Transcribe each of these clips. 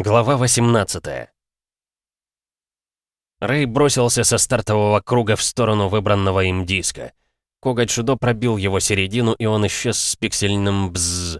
Глава 18 Рэй бросился со стартового круга в сторону выбранного им диска. Коготь Шудо пробил его середину, и он исчез с пиксельным бзз.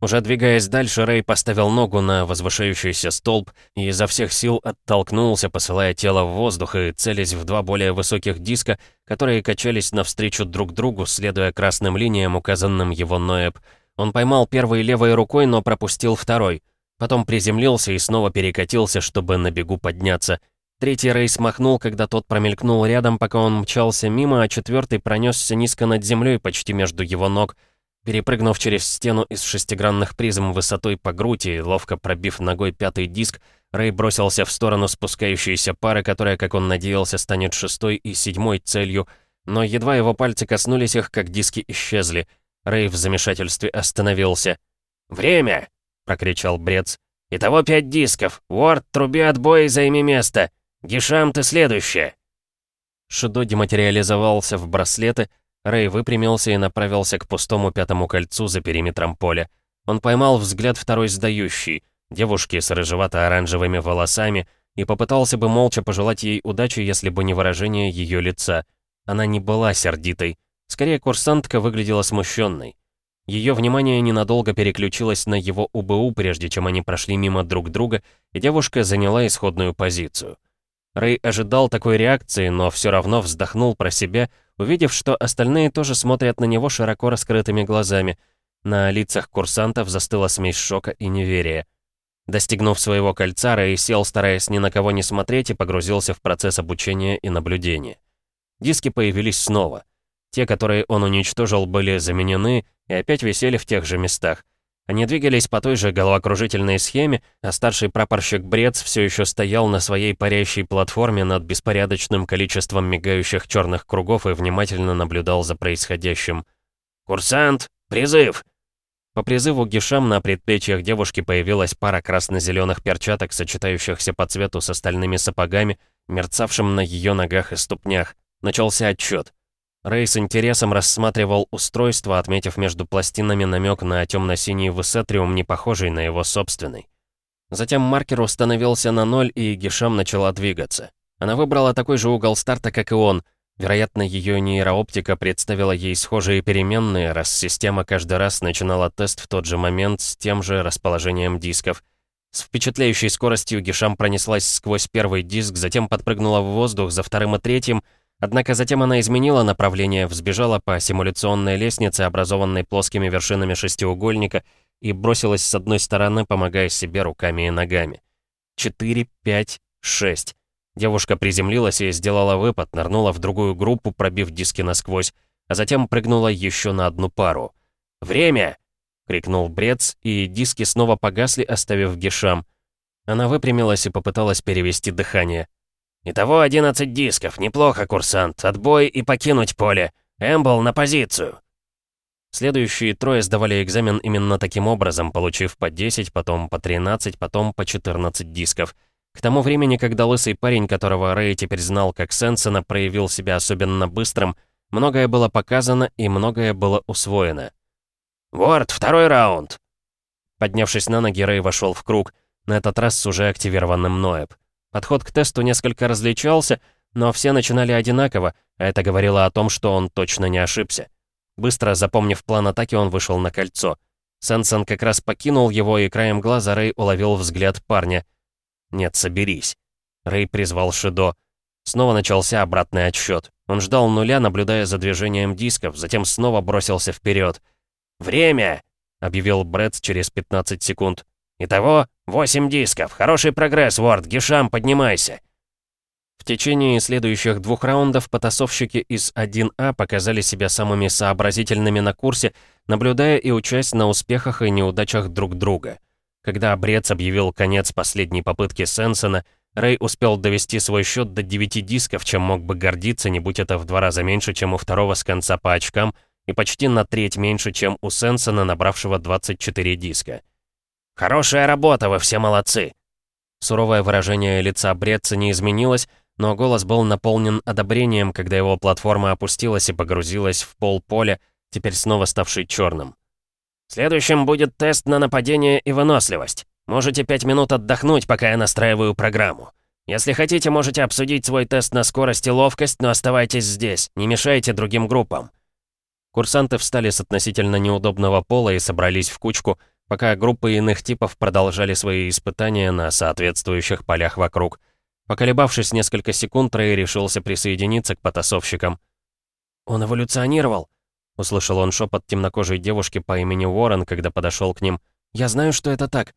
Уже двигаясь дальше, Рэй поставил ногу на возвышающийся столб и изо всех сил оттолкнулся, посылая тело в воздух и целясь в два более высоких диска, которые качались навстречу друг другу, следуя красным линиям, указанным его Ноэб. Он поймал первый левой рукой, но пропустил второй. Потом приземлился и снова перекатился, чтобы на бегу подняться. Третий рейс махнул, когда тот промелькнул рядом, пока он мчался мимо, а четвертый пронесся низко над землей, почти между его ног. Перепрыгнув через стену из шестигранных призм высотой по грудь и ловко пробив ногой пятый диск, Рэй бросился в сторону спускающейся пары, которая, как он надеялся, станет шестой и седьмой целью, но едва его пальцы коснулись их, как диски исчезли. Рэй в замешательстве остановился. «Время!» Прокричал Брец. «Итого пять дисков. Уорд, труби отбой и займи место. Гишам, ты следующая!» Шидо дематериализовался в браслеты, Рэй выпрямился и направился к пустому пятому кольцу за периметром поля. Он поймал взгляд второй сдающей, девушки с рыжевато-оранжевыми волосами, и попытался бы молча пожелать ей удачи, если бы не выражение ее лица. Она не была сердитой. Скорее, курсантка выглядела смущенной. Ее внимание ненадолго переключилось на его УБУ, прежде чем они прошли мимо друг друга, и девушка заняла исходную позицию. Рэй ожидал такой реакции, но все равно вздохнул про себя, увидев, что остальные тоже смотрят на него широко раскрытыми глазами. На лицах курсантов застыла смесь шока и неверия. Достигнув своего кольца, Рэй сел, стараясь ни на кого не смотреть, и погрузился в процесс обучения и наблюдения. Диски появились снова. Те, которые он уничтожил, были заменены и опять висели в тех же местах. Они двигались по той же головокружительной схеме, а старший прапорщик Брец все еще стоял на своей парящей платформе над беспорядочным количеством мигающих черных кругов и внимательно наблюдал за происходящим. «Курсант! Призыв!» По призыву Гишам на предплечьях девушки появилась пара красно-зеленых перчаток, сочетающихся по цвету с остальными сапогами, мерцавшим на ее ногах и ступнях. Начался отчет. Рэй с интересом рассматривал устройство, отметив между пластинами намек на темно-синий высетриум, не похожий на его собственный. Затем маркер установился на ноль, и Гишам начала двигаться. Она выбрала такой же угол старта, как и он. Вероятно, ее нейрооптика представила ей схожие переменные, раз система каждый раз начинала тест в тот же момент с тем же расположением дисков. С впечатляющей скоростью Гишам пронеслась сквозь первый диск, затем подпрыгнула в воздух за вторым и третьим — Однако затем она изменила направление, взбежала по симуляционной лестнице, образованной плоскими вершинами шестиугольника, и бросилась с одной стороны, помогая себе руками и ногами. Четыре, пять, шесть. Девушка приземлилась и сделала выпад, нырнула в другую группу, пробив диски насквозь, а затем прыгнула еще на одну пару. «Время!» — крикнул Брец, и диски снова погасли, оставив Гешам. Она выпрямилась и попыталась перевести дыхание. «Итого 11 дисков. Неплохо, курсант. Отбой и покинуть поле. Эмбл на позицию». Следующие трое сдавали экзамен именно таким образом, получив по 10, потом по 13, потом по 14 дисков. К тому времени, когда лысый парень, которого Рэй теперь знал как Сенсона, проявил себя особенно быстрым, многое было показано и многое было усвоено. «Ворд, второй раунд!» Поднявшись на ноги, Рэй вошел в круг, на этот раз с уже активированным Ноэб. Подход к тесту несколько различался, но все начинали одинаково, а это говорило о том, что он точно не ошибся. Быстро запомнив план атаки, он вышел на кольцо. Сенсен как раз покинул его, и краем глаза Рэй уловил взгляд парня. «Нет, соберись». Рэй призвал Шидо. Снова начался обратный отсчет. Он ждал нуля, наблюдая за движением дисков, затем снова бросился вперед. «Время!» — объявил Брэд через 15 секунд. Итого, восемь дисков. Хороший прогресс, Ворд. Гишам, поднимайся. В течение следующих двух раундов потасовщики из 1А показали себя самыми сообразительными на курсе, наблюдая и учась на успехах и неудачах друг друга. Когда Брец объявил конец последней попытки Сенсона, Рэй успел довести свой счет до 9 дисков, чем мог бы гордиться, не будь это в два раза меньше, чем у второго с конца по очкам, и почти на треть меньше, чем у Сенсона, набравшего 24 диска. «Хорошая работа, вы все молодцы!» Суровое выражение лица Бретца не изменилось, но голос был наполнен одобрением, когда его платформа опустилась и погрузилась в пол поля, теперь снова ставший черным. «Следующим будет тест на нападение и выносливость. Можете пять минут отдохнуть, пока я настраиваю программу. Если хотите, можете обсудить свой тест на скорость и ловкость, но оставайтесь здесь, не мешайте другим группам». Курсанты встали с относительно неудобного пола и собрались в кучку, пока группы иных типов продолжали свои испытания на соответствующих полях вокруг. Поколебавшись несколько секунд, Рэй решился присоединиться к потасовщикам. «Он эволюционировал!» — услышал он шепот темнокожей девушки по имени Уоррен, когда подошел к ним. «Я знаю, что это так».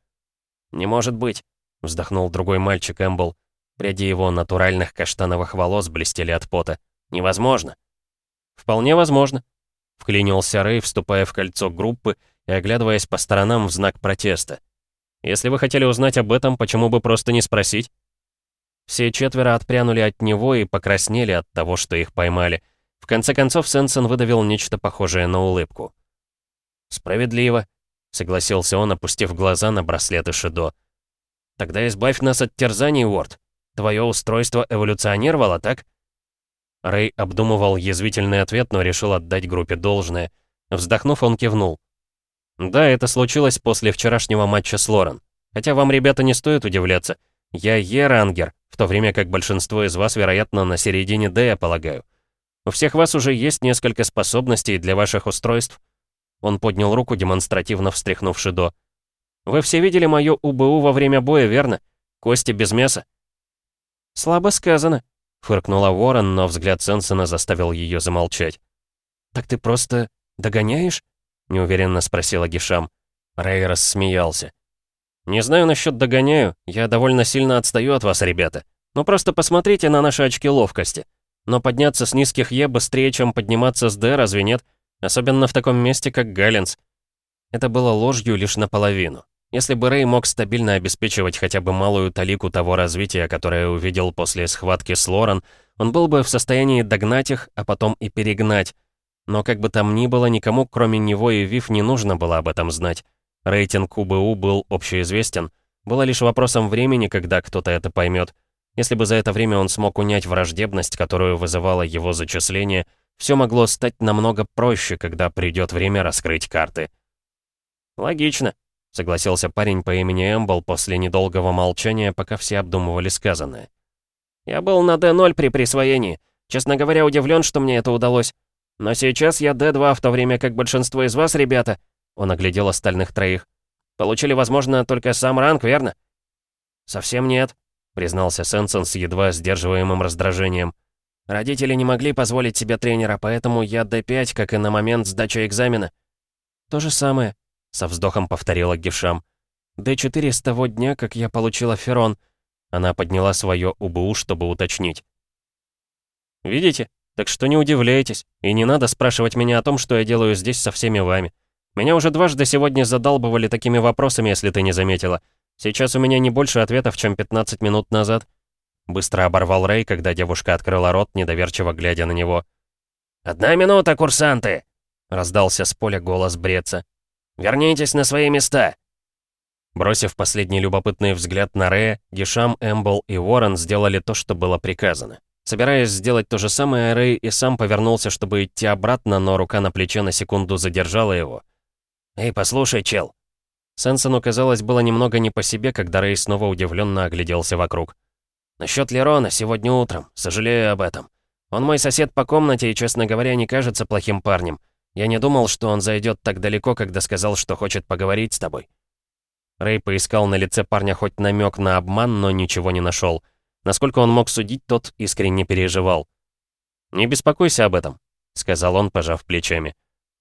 «Не может быть!» — вздохнул другой мальчик Эмбл. Пряди его натуральных каштановых волос блестели от пота. «Невозможно!» «Вполне возможно», — вклинился Рэй, вступая в кольцо группы и оглядываясь по сторонам в знак протеста. «Если вы хотели узнать об этом, почему бы просто не спросить?» Все четверо отпрянули от него и покраснели от того, что их поймали. В конце концов, Сенсен выдавил нечто похожее на улыбку. «Справедливо», — согласился он, опустив глаза на браслеты Шидо. «Тогда избавь нас от терзаний, Уорд. Твое устройство эволюционировало, так?» Рэй обдумывал язвительный ответ, но решил отдать группе должное. Вздохнув, он кивнул. «Да, это случилось после вчерашнего матча с Лорен. Хотя вам, ребята, не стоит удивляться. Я Е-рангер, в то время как большинство из вас, вероятно, на середине Д, я полагаю. У всех вас уже есть несколько способностей для ваших устройств». Он поднял руку, демонстративно встряхнув Шидо. «Вы все видели мою УБУ во время боя, верно? Кости без мяса?» «Слабо сказано», — фыркнула Ворон, но взгляд Сенсена заставил ее замолчать. «Так ты просто догоняешь?» — неуверенно спросила Гишам. Рэй рассмеялся. «Не знаю насчет догоняю, я довольно сильно отстаю от вас, ребята. Ну просто посмотрите на наши очки ловкости. Но подняться с низких Е быстрее, чем подниматься с Д, разве нет? Особенно в таком месте, как Галленс». Это было ложью лишь наполовину. Если бы Рэй мог стабильно обеспечивать хотя бы малую талику того развития, которое увидел после схватки с Лорен, он был бы в состоянии догнать их, а потом и перегнать. Но как бы там ни было, никому, кроме него и Вив, не нужно было об этом знать. Рейтинг УБУ был общеизвестен. Было лишь вопросом времени, когда кто-то это поймет. Если бы за это время он смог унять враждебность, которую вызывало его зачисление, все могло стать намного проще, когда придет время раскрыть карты. «Логично», — согласился парень по имени Эмбл после недолгого молчания, пока все обдумывали сказанное. «Я был на D0 при присвоении. Честно говоря, удивлен, что мне это удалось. Но сейчас я D2, в то время как большинство из вас, ребята...» Он оглядел остальных троих. «Получили, возможно, только сам ранг, верно?» «Совсем нет», — признался Сенсен с едва сдерживаемым раздражением. «Родители не могли позволить себе тренера, поэтому я D5, как и на момент сдачи экзамена». «То же самое», со вздохом повторила Гишам. «Д4 с того дня, как я получила Ферон». Она подняла свое УБУ, чтобы уточнить. «Видите? Так что не удивляйтесь. И не надо спрашивать меня о том, что я делаю здесь со всеми вами. Меня уже дважды сегодня задалбывали такими вопросами, если ты не заметила. Сейчас у меня не больше ответов, чем 15 минут назад». Быстро оборвал Рэй, когда девушка открыла рот, недоверчиво глядя на него. «Одна минута, курсанты!» — раздался с поля голос Бреца. Вернитесь на свои места!» Бросив последний любопытный взгляд на Рэя, Гишам, Эмбл и Уоррен сделали то, что было приказано. Собираясь сделать то же самое, Рэй и сам повернулся, чтобы идти обратно, но рука на плече на секунду задержала его. «Эй, послушай, чел!» Сенсену, казалось, было немного не по себе, когда Рэй снова удивленно огляделся вокруг. «Насчёт Лерона, сегодня утром. Сожалею об этом. Он мой сосед по комнате и, честно говоря, не кажется плохим парнем. Я не думал, что он зайдет так далеко, когда сказал, что хочет поговорить с тобой». Рэй поискал на лице парня хоть намек на обман, но ничего не нашел. Насколько он мог судить, тот искренне переживал. «Не беспокойся об этом», — сказал он, пожав плечами.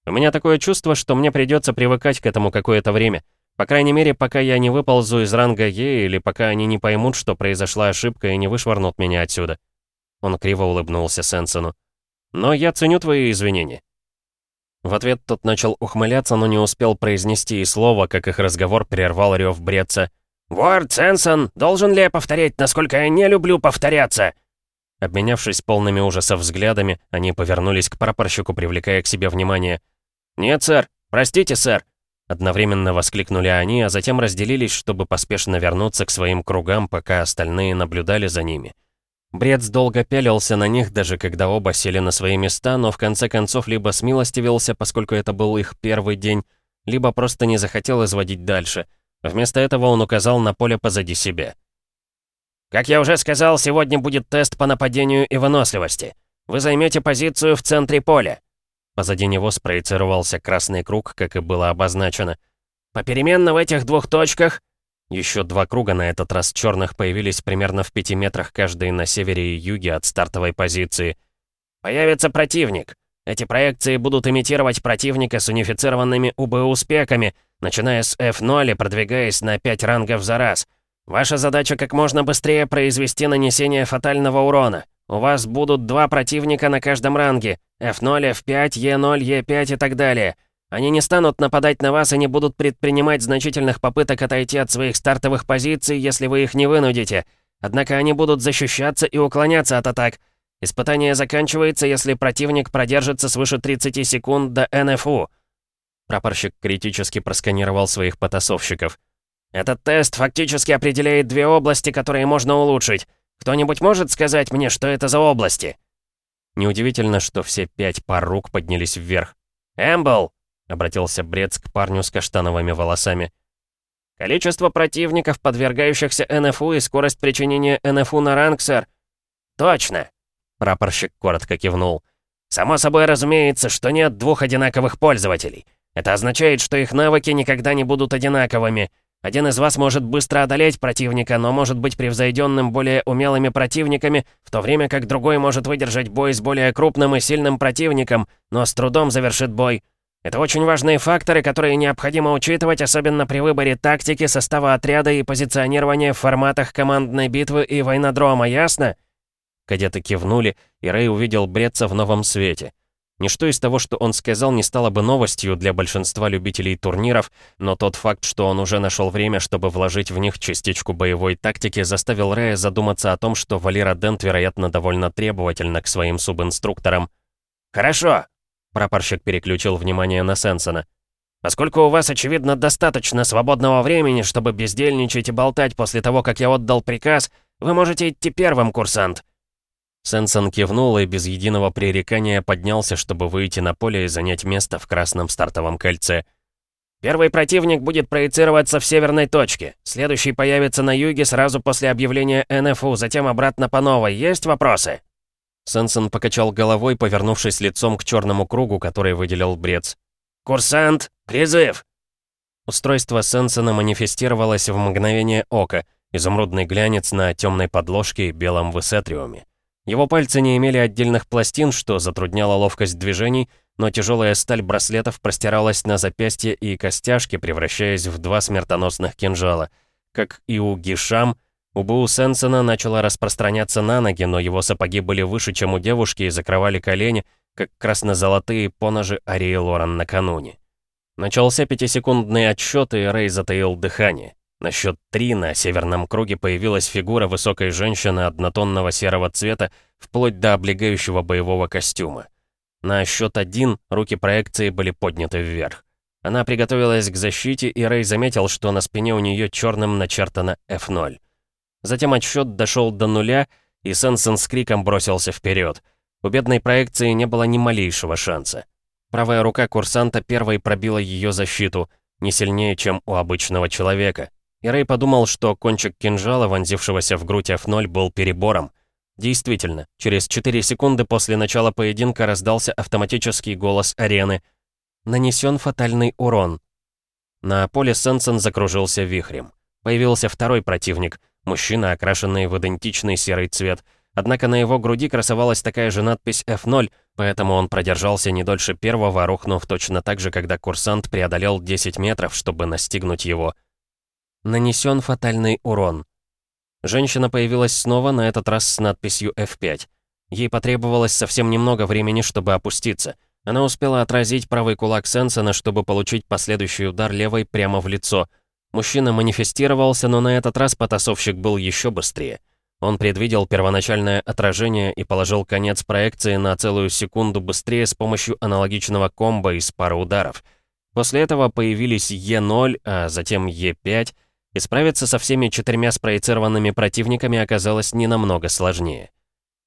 «У меня такое чувство, что мне придется привыкать к этому какое-то время. По крайней мере, пока я не выползу из ранга Е, или пока они не поймут, что произошла ошибка и не вышвырнут меня отсюда». Он криво улыбнулся Сенсену. «Но я ценю твои извинения. В ответ тот начал ухмыляться, но не успел произнести и слова, как их разговор прервал рев Бреца. «Ворд Сенсон, должен ли я повторять, насколько я не люблю повторяться?» Обменявшись полными ужаса взглядами, они повернулись к прапорщику, привлекая к себе внимание. «Нет, сэр! Простите, сэр!» Одновременно воскликнули они, а затем разделились, чтобы поспешно вернуться к своим кругам, пока остальные наблюдали за ними. Брец долго пялился на них, даже когда оба сели на свои места, но в конце концов либо смилостивился, поскольку это был их первый день, либо просто не захотел изводить дальше. Вместо этого он указал на поле позади себя. «Как я уже сказал, сегодня будет тест по нападению и выносливости. Вы займете позицию в центре поля». Позади него спроецировался красный круг, как и было обозначено. «Попеременно в этих двух точках...» Еще два круга, на этот раз черных, появились примерно в пяти метрах каждый на севере и юге от стартовой позиции. «Появится противник. Эти проекции будут имитировать противника с унифицированными УБУ-спеками, начиная с F0 и продвигаясь на 5 рангов за раз. Ваша задача как можно быстрее произвести нанесение фатального урона. У вас будут два противника на каждом ранге. F0, F5, E0, E5 и так далее. Они не станут нападать на вас и не будут предпринимать значительных попыток отойти от своих стартовых позиций, если вы их не вынудите. Однако они будут защищаться и уклоняться от атак. Испытание заканчивается, если противник продержится свыше 30 секунд до НФУ. Прапорщик критически просканировал своих потасовщиков. «Этот тест фактически определяет две области, которые можно улучшить. Кто-нибудь может сказать мне, что это за области?» Неудивительно, что все пять пар рук поднялись вверх. «Эмбл!» — обратился Брец к парню с каштановыми волосами. «Количество противников, подвергающихся НФУ и скорость причинения НФУ на ранг, сэр». «Точно!» — прапорщик коротко кивнул. «Само собой разумеется, что нет двух одинаковых пользователей. Это означает, что их навыки никогда не будут одинаковыми. Один из вас может быстро одолеть противника, но может быть превзойденным более умелыми противниками, в то время как другой может выдержать бой с более крупным и сильным противником, но с трудом завершит бой. Это очень важные факторы, которые необходимо учитывать, особенно при выборе тактики, состава отряда и позиционирования в форматах командной битвы и войнодрома, ясно? Кадеты кивнули, и Рэй увидел Бретца в новом свете. Ничто из того, что он сказал, не стало бы новостью для большинства любителей турниров, но тот факт, что он уже нашел время, чтобы вложить в них частичку боевой тактики, заставил Рэя задуматься о том, что Валера Дент, вероятно, довольно требовательна к своим субинструкторам. «Хорошо», — прапорщик переключил внимание на Сенсона. «Поскольку у вас, очевидно, достаточно свободного времени, чтобы бездельничать и болтать после того, как я отдал приказ, вы можете идти первым, курсант. Сенсон кивнул и без единого пререкания поднялся, чтобы выйти на поле и занять место в красном стартовом кольце. «Первый противник будет проецироваться в северной точке. Следующий появится на юге сразу после объявления НФУ, затем обратно по новой. Есть вопросы?» Сенсон покачал головой, повернувшись лицом к черному кругу, который выделил Брец. «Курсант, призыв!» Устройство Сенсона манифестировалось в мгновение ока, изумрудный глянец на темной подложке и белом высетриуме. Его пальцы не имели отдельных пластин, что затрудняло ловкость движений, но тяжелая сталь браслетов простиралась на запястье и костяшки, превращаясь в два смертоносных кинжала. Как и у Гишам, у Бу Сенсена начало распространяться на ноги, но его сапоги были выше, чем у девушки, и закрывали колени, как красно-золотые поножи Арии Лоран накануне. Начался пятисекундный отсчет, и Рэй затаил дыхание. На счет три на северном круге появилась фигура высокой женщины однотонного серого цвета, вплоть до облегающего боевого костюма. На счет один руки проекции были подняты вверх. Она приготовилась к защите, и Рэй заметил, что на спине у нее черным начертано F0. Затем отсчет дошел до нуля, и Сенсен с криком бросился вперед. У бедной проекции не было ни малейшего шанса. Правая рука курсанта первой пробила ее защиту, не сильнее, чем у обычного человека. И Рэй подумал, что кончик кинжала, вонзившегося в грудь F0, был перебором. Действительно, через 4 секунды после начала поединка раздался автоматический голос арены. «Нанесен фатальный урон». На поле Сенсен закружился вихрем. Появился второй противник, мужчина, окрашенный в идентичный серый цвет. Однако на его груди красовалась такая же надпись F0, поэтому он продержался не дольше первого, рухнув точно так же, когда курсант преодолел 10 метров, чтобы настигнуть его. Нанесен фатальный урон. Женщина появилась снова, на этот раз с надписью F5. Ей потребовалось совсем немного времени, чтобы опуститься. Она успела отразить правый кулак Сенсона, чтобы получить последующий удар левой прямо в лицо. Мужчина манифестировался, но на этот раз потасовщик был еще быстрее. Он предвидел первоначальное отражение и положил конец проекции на целую секунду быстрее с помощью аналогичного комбо из пары ударов. После этого появились Е0, а затем Е5, и справиться со всеми четырьмя спроецированными противниками оказалось не намного сложнее.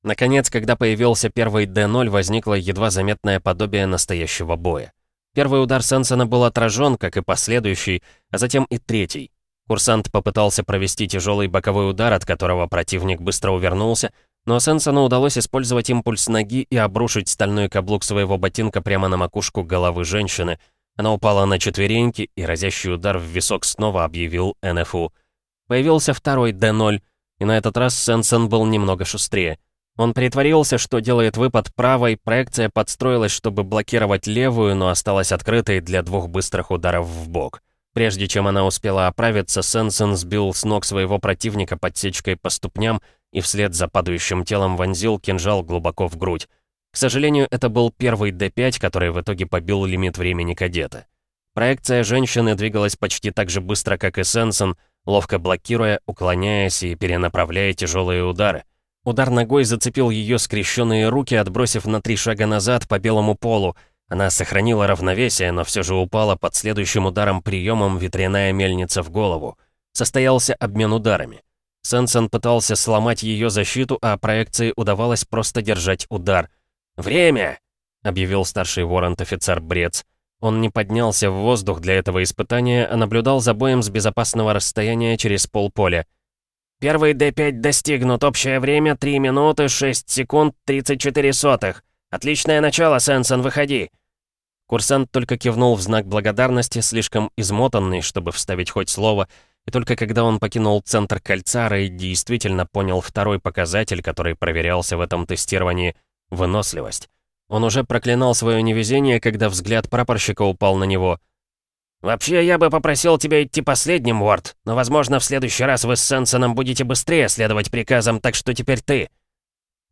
Наконец, когда появился первый D0, возникло едва заметное подобие настоящего боя. Первый удар Сенсона был отражен, как и последующий, а затем и третий. Курсант попытался провести тяжелый боковой удар, от которого противник быстро увернулся, но Сенсону удалось использовать импульс ноги и обрушить стальной каблук своего ботинка прямо на макушку головы женщины. Она упала на четвереньки, и разящий удар в висок снова объявил НФУ. Появился второй Д-0, и на этот раз Сенсон был немного шустрее. Он притворился, что делает выпад правой, проекция подстроилась, чтобы блокировать левую, но осталась открытой для двух быстрых ударов в бок. Прежде чем она успела оправиться, Сенсен сбил с ног своего противника подсечкой по ступням и вслед за падающим телом вонзил кинжал глубоко в грудь. К сожалению, это был первый Д5, который в итоге побил лимит времени кадета. Проекция женщины двигалась почти так же быстро, как и Сенсен, ловко блокируя, уклоняясь и перенаправляя тяжелые удары. Удар ногой зацепил ее скрещенные руки, отбросив на три шага назад по белому полу, она сохранила равновесие, но все же упала под следующим ударом-приемом ветряная мельница в голову. Состоялся обмен ударами. Сенсен пытался сломать ее защиту, а проекции удавалось просто держать удар. «Время!» — объявил старший воронт-офицер Брец. Он не поднялся в воздух для этого испытания, а наблюдал за боем с безопасного расстояния через полполя. «Первый Д5 достигнут. Общее время 3 минуты 6 секунд 34 сотых. Отличное начало, Сенсен, выходи!» Курсант только кивнул в знак благодарности, слишком измотанный, чтобы вставить хоть слово, и только когда он покинул центр кольца, Рэй действительно понял второй показатель, который проверялся в этом тестировании — выносливость. Он уже проклинал свое невезение, когда взгляд прапорщика упал на него. «Вообще, я бы попросил тебя идти последним, Уорд, но, возможно, в следующий раз вы с Сенсеном будете быстрее следовать приказам, так что теперь ты».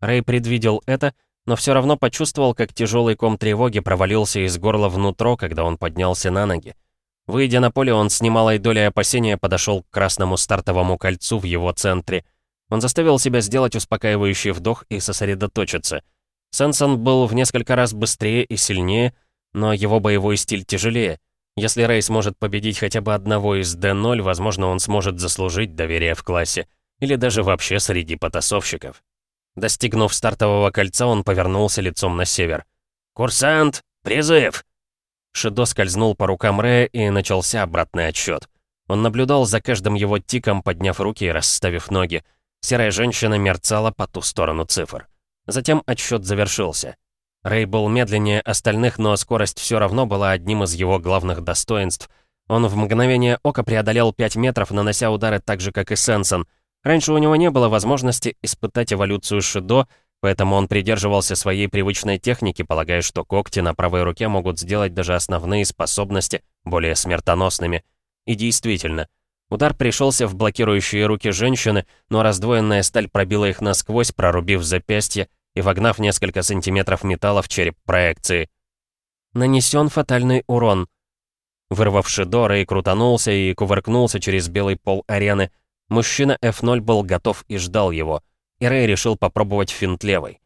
Рэй предвидел это — но все равно почувствовал, как тяжелый ком тревоги провалился из горла внутрь, когда он поднялся на ноги. Выйдя на поле, он с немалой долей опасения подошел к красному стартовому кольцу в его центре. Он заставил себя сделать успокаивающий вдох и сосредоточиться. Сенсон был в несколько раз быстрее и сильнее, но его боевой стиль тяжелее. Если Рэй сможет победить хотя бы одного из D0, возможно, он сможет заслужить доверие в классе. Или даже вообще среди потасовщиков. Достигнув стартового кольца, он повернулся лицом на север. «Курсант! Призыв!» Шидо скользнул по рукам Рэя и начался обратный отсчет. Он наблюдал за каждым его тиком, подняв руки и расставив ноги. Серая женщина мерцала по ту сторону цифр. Затем отсчет завершился. Рэй был медленнее остальных, но скорость все равно была одним из его главных достоинств. Он в мгновение ока преодолел 5 метров, нанося удары так же, как и Сенсон — Раньше у него не было возможности испытать эволюцию Шидо, поэтому он придерживался своей привычной техники, полагая, что когти на правой руке могут сделать даже основные способности более смертоносными. И действительно, удар пришелся в блокирующие руки женщины, но раздвоенная сталь пробила их насквозь, прорубив запястье и вогнав несколько сантиметров металла в череп проекции. Нанесен фатальный урон. Вырвав Шидо, Рэй крутанулся и кувыркнулся через белый пол арены, Мужчина F0 был готов и ждал его, и Рэй решил попробовать финт левой.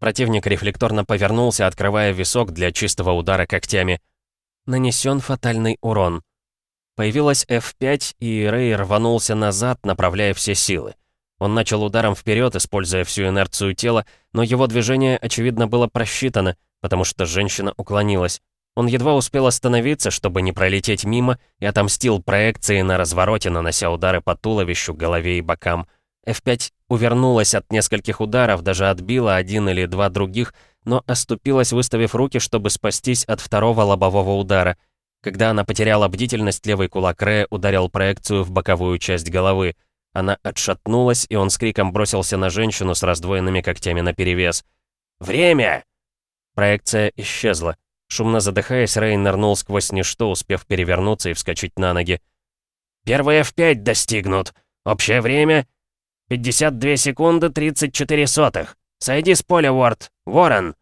Противник рефлекторно повернулся, открывая висок для чистого удара когтями. Нанесен фатальный урон. Появилась F5, и Рэй рванулся назад, направляя все силы. Он начал ударом вперед, используя всю инерцию тела, но его движение, очевидно, было просчитано, потому что женщина уклонилась. Он едва успел остановиться, чтобы не пролететь мимо, и отомстил проекции на развороте, нанося удары по туловищу, голове и бокам. F5 увернулась от нескольких ударов, даже отбила один или два других, но оступилась, выставив руки, чтобы спастись от второго лобового удара. Когда она потеряла бдительность, левый кулак Рэя ударил проекцию в боковую часть головы. Она отшатнулась, и он с криком бросился на женщину с раздвоенными когтями наперевес. «Время!» Проекция исчезла. Шумно задыхаясь, Рэй нырнул сквозь ничто, успев перевернуться и вскочить на ноги. «Первые в пять достигнут. Общее время — 52 секунды 34 сотых. Сойди с поля, Уорд. Ворон!»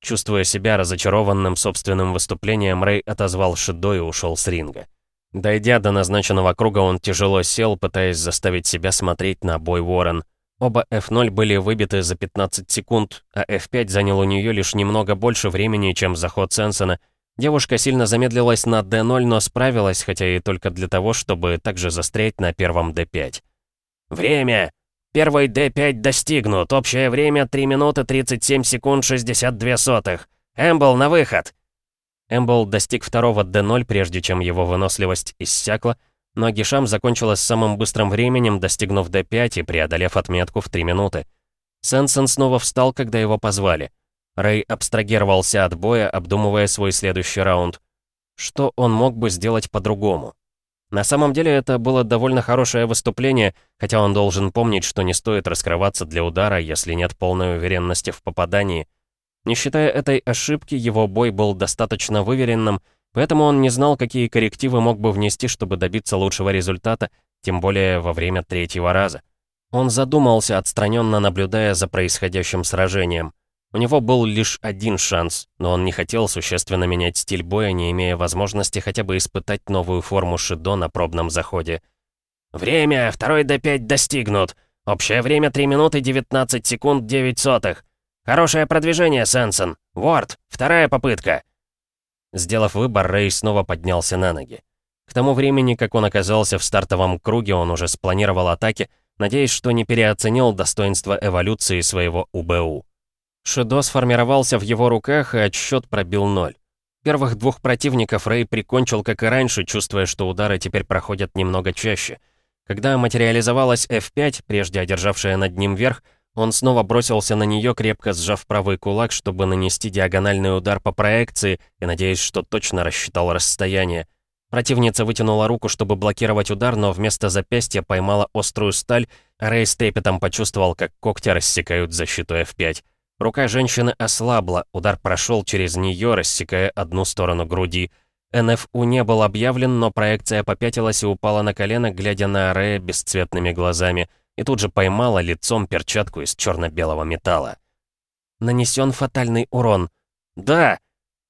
Чувствуя себя разочарованным собственным выступлением, Рэй отозвал Шидо и ушел с ринга. Дойдя до назначенного круга, он тяжело сел, пытаясь заставить себя смотреть на бой Ворон. Оба F0 были выбиты за 15 секунд, а F5 занял у нее лишь немного больше времени, чем заход Сенсона. Девушка сильно замедлилась на D0, но справилась, хотя и только для того, чтобы также застрять на первом D5. «Время! Первый D5 достигнут. Общее время 3 минуты 37 секунд 62 сотых. Эмбл, на выход!» Эмбл достиг второго D0, прежде чем его выносливость иссякла, Но Гишам закончилась самым быстрым временем, достигнув D5 и преодолев отметку в 3 минуты. Сенсен снова встал, когда его позвали. Рэй абстрагировался от боя, обдумывая свой следующий раунд. Что он мог бы сделать по-другому? На самом деле это было довольно хорошее выступление, хотя он должен помнить, что не стоит раскрываться для удара, если нет полной уверенности в попадании. Не считая этой ошибки, его бой был достаточно выверенным, поэтому он не знал, какие коррективы мог бы внести, чтобы добиться лучшего результата, тем более во время третьего раза. Он задумался, отстраненно наблюдая за происходящим сражением. У него был лишь один шанс, но он не хотел существенно менять стиль боя, не имея возможности хотя бы испытать новую форму шидо на пробном заходе. «Время! Второй Д5 достигнут! Общее время 3 минуты 19 секунд 9 сотых! Хорошее продвижение, Сенсен! Ворд! Вторая попытка!» Сделав выбор, Рэй снова поднялся на ноги. К тому времени, как он оказался в стартовом круге, он уже спланировал атаки, надеясь, что не переоценил достоинство эволюции своего УБУ. Шидо сформировался в его руках, и отсчет пробил ноль. Первых двух противников Рэй прикончил, как и раньше, чувствуя, что удары теперь проходят немного чаще. Когда материализовалась F5, прежде одержавшая над ним верх, он снова бросился на нее, крепко сжав правый кулак, чтобы нанести диагональный удар по проекции и надеясь, что точно рассчитал расстояние. Противница вытянула руку, чтобы блокировать удар, но вместо запястья поймала острую сталь, а Рэй с трепетом почувствовал, как когти рассекают защиту F5. Рука женщины ослабла, удар прошел через нее, рассекая одну сторону груди. НФУ не был объявлен, но проекция попятилась и упала на колено, глядя на Арея бесцветными глазами, и тут же поймала лицом перчатку из черно-белого металла. Нанесен фатальный урон. «Да!»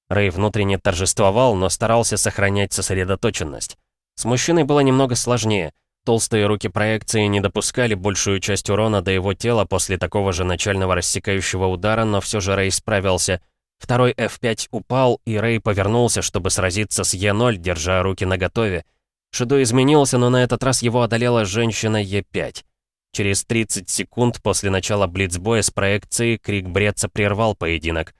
Рэй внутренне торжествовал, но старался сохранять сосредоточенность. С мужчиной было немного сложнее — Толстые руки проекции не допускали большую часть урона до его тела после такого же начального рассекающего удара, но все же Рэй справился. Второй F5 упал, и Рэй повернулся, чтобы сразиться с Е0, держа руки наготове. Шидо изменился, но на этот раз его одолела женщина Е5. Через 30 секунд после начала блицбоя с проекцией крик Бреца прервал поединок.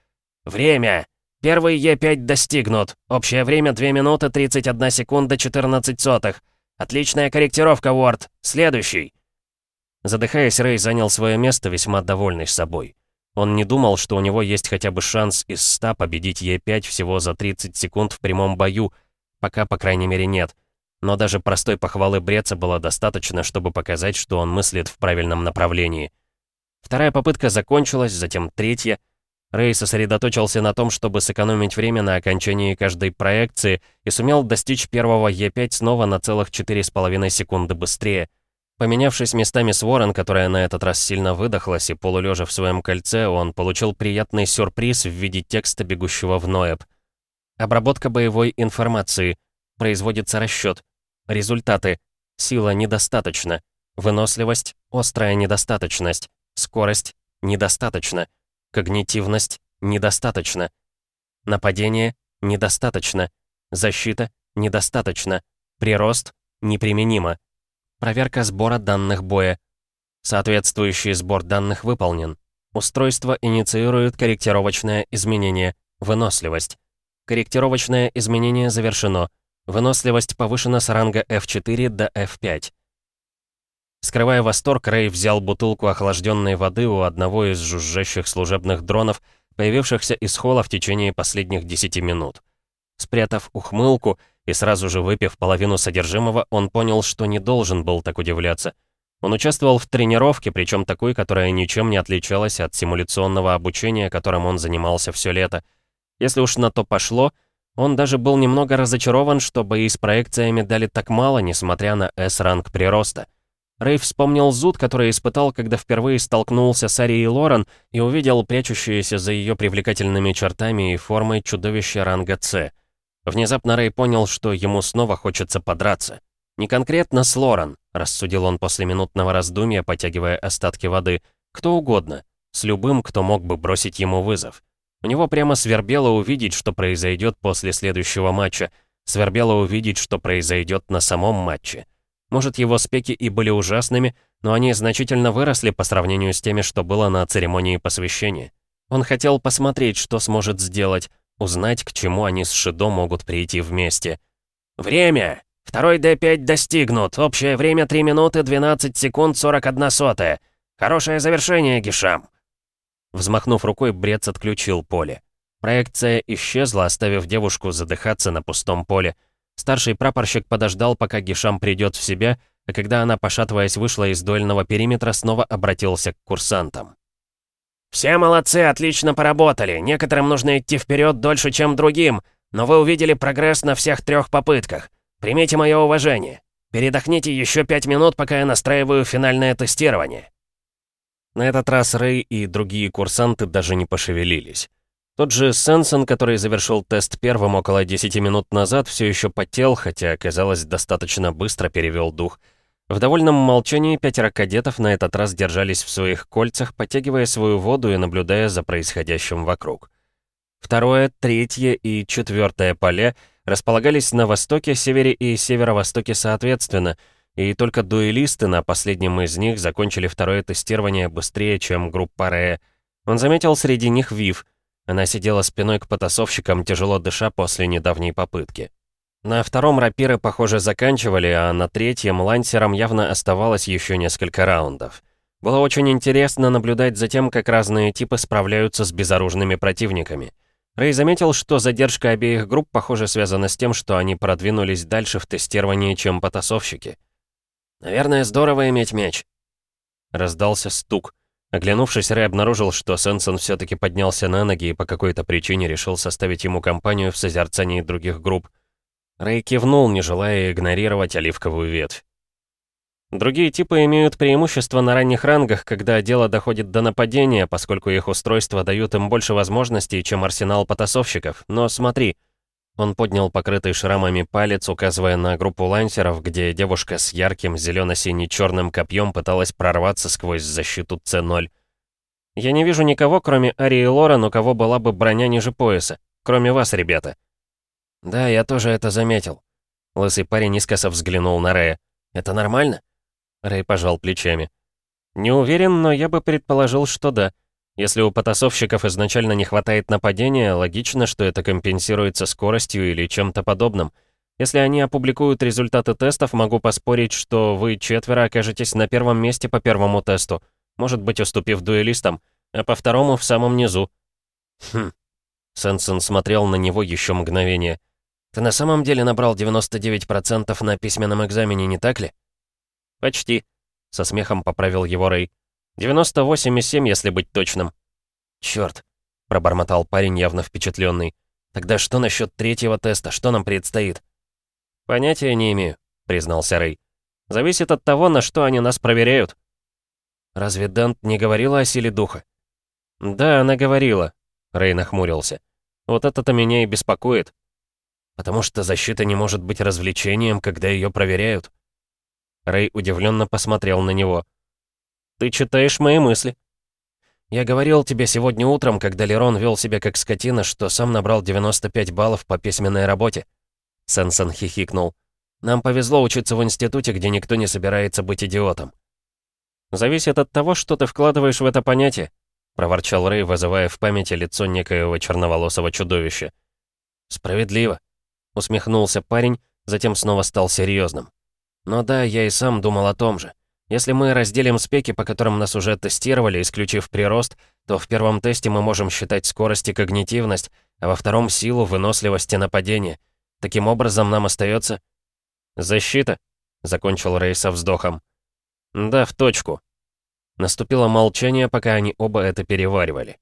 «Время! Первый Е5 достигнут. Общее время 2 минуты 31 секунда 14 сотых. «Отличная корректировка, Уорд! Следующий!» Задыхаясь, Рэй занял свое место, весьма довольный собой. Он не думал, что у него есть хотя бы шанс из 100 победить Е5 всего за 30 секунд в прямом бою. Пока, по крайней мере, нет. Но даже простой похвалы Бреца было достаточно, чтобы показать, что он мыслит в правильном направлении. Вторая попытка закончилась, затем третья — Рэй сосредоточился на том, чтобы сэкономить время на окончании каждой проекции и сумел достичь первого Е5 снова на целых 4,5 секунды быстрее. Поменявшись местами с Ворон, которая на этот раз сильно выдохлась и полулежа в своем кольце, он получил приятный сюрприз в виде текста, бегущего в Ноэб. Обработка боевой информации. Производится расчет. Результаты. Сила недостаточно. Выносливость. Острая недостаточность. Скорость. Недостаточно. Когнитивность – недостаточно. Нападение – недостаточно. Защита – недостаточно. Прирост – неприменимо. Проверка сбора данных боя. Соответствующий сбор данных выполнен. Устройство инициирует корректировочное изменение. Выносливость. Корректировочное изменение завершено. Выносливость повышена с ранга F4 до F5. Скрывая восторг, Рэй взял бутылку охлажденной воды у одного из жужжащих служебных дронов, появившихся из холла в течение последних 10 минут. Спрятав ухмылку и сразу же выпив половину содержимого, он понял, что не должен был так удивляться. Он участвовал в тренировке, причем такой, которая ничем не отличалась от симуляционного обучения, которым он занимался все лето. Если уж на то пошло, он даже был немного разочарован, что бои с проекциями дали так мало, несмотря на S-ранг прироста. Рэй вспомнил зуд, который испытал, когда впервые столкнулся с Арией Лорен и увидел прячущееся за ее привлекательными чертами и формой чудовище ранга С. Внезапно Рэй понял, что ему снова хочется подраться. Не конкретно с Лорен, рассудил он после минутного раздумья, потягивая остатки воды. Кто угодно. С любым, кто мог бы бросить ему вызов. У него прямо свербело увидеть, что произойдет после следующего матча. Свербело увидеть, что произойдет на самом матче. Может, его спеки и были ужасными, но они значительно выросли по сравнению с теми, что было на церемонии посвящения. Он хотел посмотреть, что сможет сделать, узнать, к чему они с Шидо могут прийти вместе. «Время! Второй Д5 достигнут. Общее время 3 минуты 12 секунд 41 сотая. Хорошее завершение, Гишам!» Взмахнув рукой, Брец отключил поле. Проекция исчезла, оставив девушку задыхаться на пустом поле. Старший прапорщик подождал, пока Гишам придет в себя, а когда она, пошатываясь, вышла из дольного периметра, снова обратился к курсантам. «Все молодцы, отлично поработали. Некоторым нужно идти вперед дольше, чем другим, но вы увидели прогресс на всех трех попытках. Примите мое уважение. Передохните еще пять минут, пока я настраиваю финальное тестирование». На этот раз Рэй и другие курсанты даже не пошевелились. Тот же Сенсен, который завершил тест первым около 10 минут назад, все еще потел, хотя, казалось, достаточно быстро перевел дух. В довольном молчании пятеро кадетов на этот раз держались в своих кольцах, подтягивая свою воду и наблюдая за происходящим вокруг. Второе, третье и четвертое поля располагались на востоке, севере и северо-востоке соответственно — и только дуэлисты на последнем из них закончили второе тестирование быстрее, чем группа Рея. Он заметил среди них Вив. Она сидела спиной к потасовщикам, тяжело дыша после недавней попытки. На втором рапиры, похоже, заканчивали, а на третьем лансерам явно оставалось еще несколько раундов. Было очень интересно наблюдать за тем, как разные типы справляются с безоружными противниками. Рэй заметил, что задержка обеих групп, похоже, связана с тем, что они продвинулись дальше в тестировании, чем потасовщики. «Наверное, здорово иметь меч». Раздался стук. Оглянувшись, Рэй обнаружил, что Сенсен все таки поднялся на ноги и по какой-то причине решил составить ему компанию в созерцании других групп. Рэй кивнул, не желая игнорировать оливковую ветвь. Другие типы имеют преимущество на ранних рангах, когда дело доходит до нападения, поскольку их устройства дают им больше возможностей, чем арсенал потасовщиков. Но смотри, он поднял покрытый шрамами палец, указывая на группу лансеров, где девушка с ярким зелено-сине-черным копьем пыталась прорваться сквозь защиту С-0. «Я не вижу никого, кроме Ари и Лорен, у кого была бы броня ниже пояса. Кроме вас, ребята». «Да, я тоже это заметил». Лысый парень искоса взглянул на Рэя. «Это нормально?» Рэй пожал плечами. «Не уверен, но я бы предположил, что да. Если у потасовщиков изначально не хватает нападения, логично, что это компенсируется скоростью или чем-то подобным. Если они опубликуют результаты тестов, могу поспорить, что вы четверо окажетесь на первом месте по первому тесту, может быть, уступив дуэлистам, а по второму в самом низу. Хм. Сенсен смотрел на него еще мгновение. Ты на самом деле набрал 99% на письменном экзамене, не так ли? Почти. Со смехом поправил его Рэй. 98,7, если быть точным. Черт, пробормотал парень, явно впечатленный. Тогда что насчет третьего теста? Что нам предстоит? Понятия не имею, признался Рэй. Зависит от того, на что они нас проверяют. Разве Дент не говорила о силе духа? Да, она говорила. Рэй нахмурился. Вот это-то меня и беспокоит. Потому что защита не может быть развлечением, когда ее проверяют. Рэй удивленно посмотрел на него. Ты читаешь мои мысли. Я говорил тебе сегодня утром, когда Лерон вел себя как скотина, что сам набрал 95 баллов по письменной работе. Сенсен хихикнул. Нам повезло учиться в институте, где никто не собирается быть идиотом. Зависит от того, что ты вкладываешь в это понятие, проворчал Рэй, вызывая в памяти лицо некоего черноволосого чудовища. Справедливо, усмехнулся парень, затем снова стал серьезным. Но да, я и сам думал о том же. Если мы разделим спеки, по которым нас уже тестировали, исключив прирост, то в первом тесте мы можем считать скорость и когнитивность, а во втором — силу, выносливость и нападение. Таким образом, нам остается «Защита», — закончил Рэй со вздохом. «Да, в точку». Наступило молчание, пока они оба это переваривали.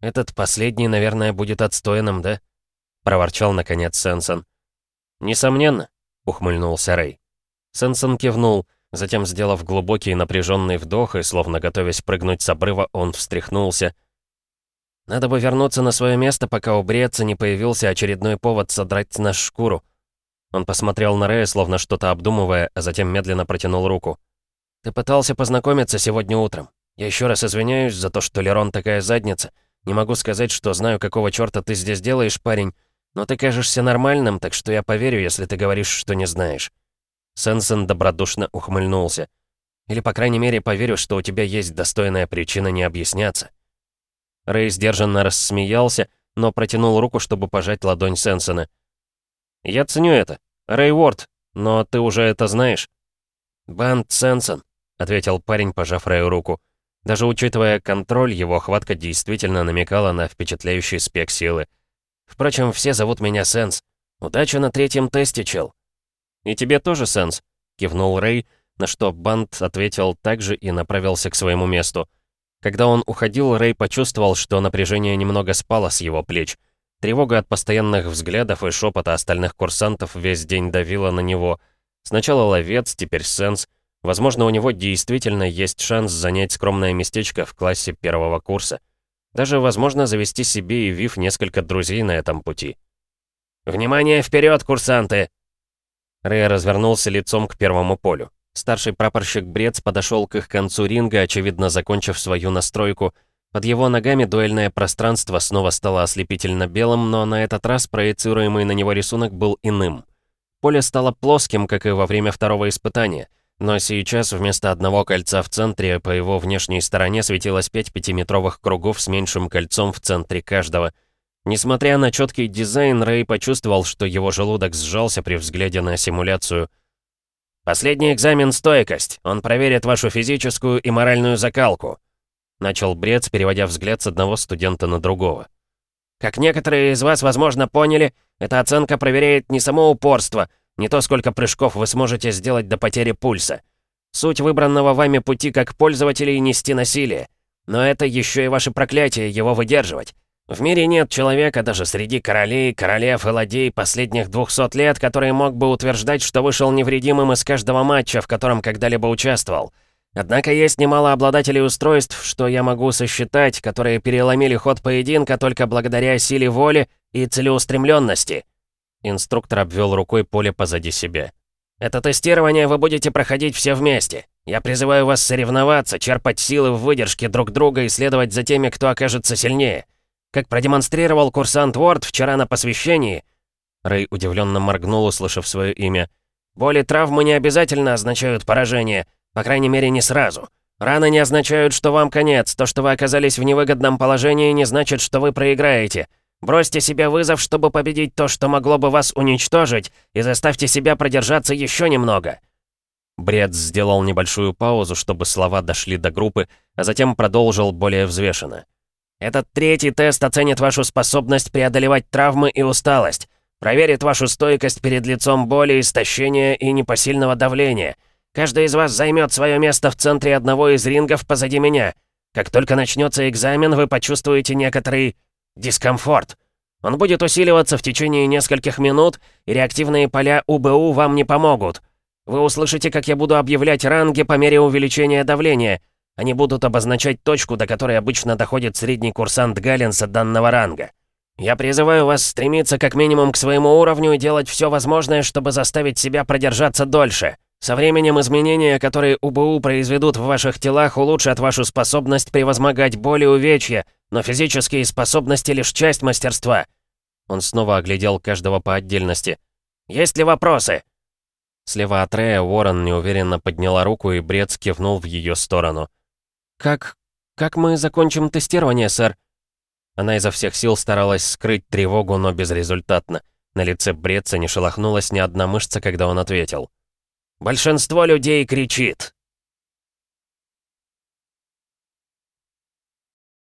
«Этот последний, наверное, будет отстойным, да?» — проворчал, наконец, Сенсон. «Несомненно», — ухмыльнулся Рэй. Сенсон кивнул — Затем, сделав глубокий напряженный вдох и, словно готовясь прыгнуть с обрыва, он встряхнулся. «Надо бы вернуться на свое место, пока у Бреца не появился очередной повод содрать нашу шкуру». Он посмотрел на Рэя, словно что-то обдумывая, а затем медленно протянул руку. «Ты пытался познакомиться сегодня утром. Я еще раз извиняюсь за то, что Лерон такая задница. Не могу сказать, что знаю, какого черта ты здесь делаешь, парень, но ты кажешься нормальным, так что я поверю, если ты говоришь, что не знаешь». Сенсен добродушно ухмыльнулся. «Или, по крайней мере, поверю, что у тебя есть достойная причина не объясняться». Рэй сдержанно рассмеялся, но протянул руку, чтобы пожать ладонь Сенсена. «Я ценю это», — Рэй Уорд, но ты уже это знаешь». «Банд Сенсон», — ответил парень, пожав Рэю руку. Даже учитывая контроль, его хватка действительно намекала на впечатляющий спек силы. Впрочем, все зовут меня Сенс. Удачи на третьем тесте, чел. «И тебе тоже, Сенс?» — кивнул Рэй, на что Банд ответил так же и направился к своему месту. Когда он уходил, Рэй почувствовал, что напряжение немного спало с его плеч. Тревога от постоянных взглядов и шепота остальных курсантов весь день давила на него. Сначала ловец, теперь сенс. Возможно, у него действительно есть шанс занять скромное местечко в классе первого курса. Даже, возможно, завести себе и Вив несколько друзей на этом пути. «Внимание, вперед, курсанты!» Рэй развернулся лицом к первому полю. Старший прапорщик Брец подошел к их концу ринга, очевидно, закончив свою настройку — под его ногами дуэльное пространство снова стало ослепительно белым, но на этот раз проецируемый на него рисунок был иным. Поле стало плоским, как и во время второго испытания, но сейчас вместо одного кольца в центре по его внешней стороне светилось пять пятиметровых кругов с меньшим кольцом в центре каждого. Несмотря на четкий дизайн, Рэй почувствовал, что его желудок сжался при взгляде на симуляцию. «Последний экзамен — стойкость. Он проверит вашу физическую и моральную закалку», Начал Брец, переводя взгляд с одного студента на другого. «Как некоторые из вас, возможно, поняли, эта оценка проверяет не само упорство, не то, сколько прыжков вы сможете сделать до потери пульса. Суть выбранного вами пути как пользователей нести насилие. Но это еще и ваше проклятие его выдерживать. В мире нет человека, даже среди королей, королев и ладей последних двухсот лет, который мог бы утверждать, что вышел невредимым из каждого матча, в котором когда-либо участвовал. Однако есть немало обладателей устройств, что я могу сосчитать, которые переломили ход поединка только благодаря силе воли и целеустремленности. Инструктор обвел рукой поле позади себя. Это тестирование вы будете проходить все вместе. Я призываю вас соревноваться, черпать силы в выдержке друг друга и следовать за теми, кто окажется сильнее. Как продемонстрировал курсант Уорд вчера на посвящении... Рэй удивленно моргнул, услышав свое имя. Боли травмы не обязательно означают поражение — по крайней мере, не сразу. Раны не означают, что вам конец. То, что вы оказались в невыгодном положении, не значит, что вы проиграете. Бросьте себе вызов, чтобы победить то, что могло бы вас уничтожить, и заставьте себя продержаться еще немного». Бред сделал небольшую паузу, чтобы слова дошли до группы, а затем продолжил более взвешенно. «Этот третий тест оценит вашу способность преодолевать травмы и усталость, проверит вашу стойкость перед лицом боли, истощения и непосильного давления». Каждый из вас займет свое место в центре одного из рингов позади меня. Как только начнется экзамен, вы почувствуете некоторый дискомфорт. Он будет усиливаться в течение нескольких минут, и реактивные поля УБУ вам не помогут. Вы услышите, как я буду объявлять ранги по мере увеличения давления. Они будут обозначать точку, до которой обычно доходит средний курсант Галлинса данного ранга. Я призываю вас стремиться как минимум к своему уровню и делать все возможное, чтобы заставить себя продержаться дольше. Со временем изменения, которые УБУ произведут в ваших телах, улучшат вашу способность превозмогать боль и увечья, но физические способности — лишь часть мастерства». Он снова оглядел каждого по отдельности. «Есть ли вопросы?» Слева от Рея Уоррен неуверенно подняла руку, и Брец кивнул в ее сторону. «Как... как мы закончим тестирование, сэр?» Она изо всех сил старалась скрыть тревогу, но безрезультатно. На лице Бреца не шелохнулась ни одна мышца, когда он ответил. Большинство людей кричит.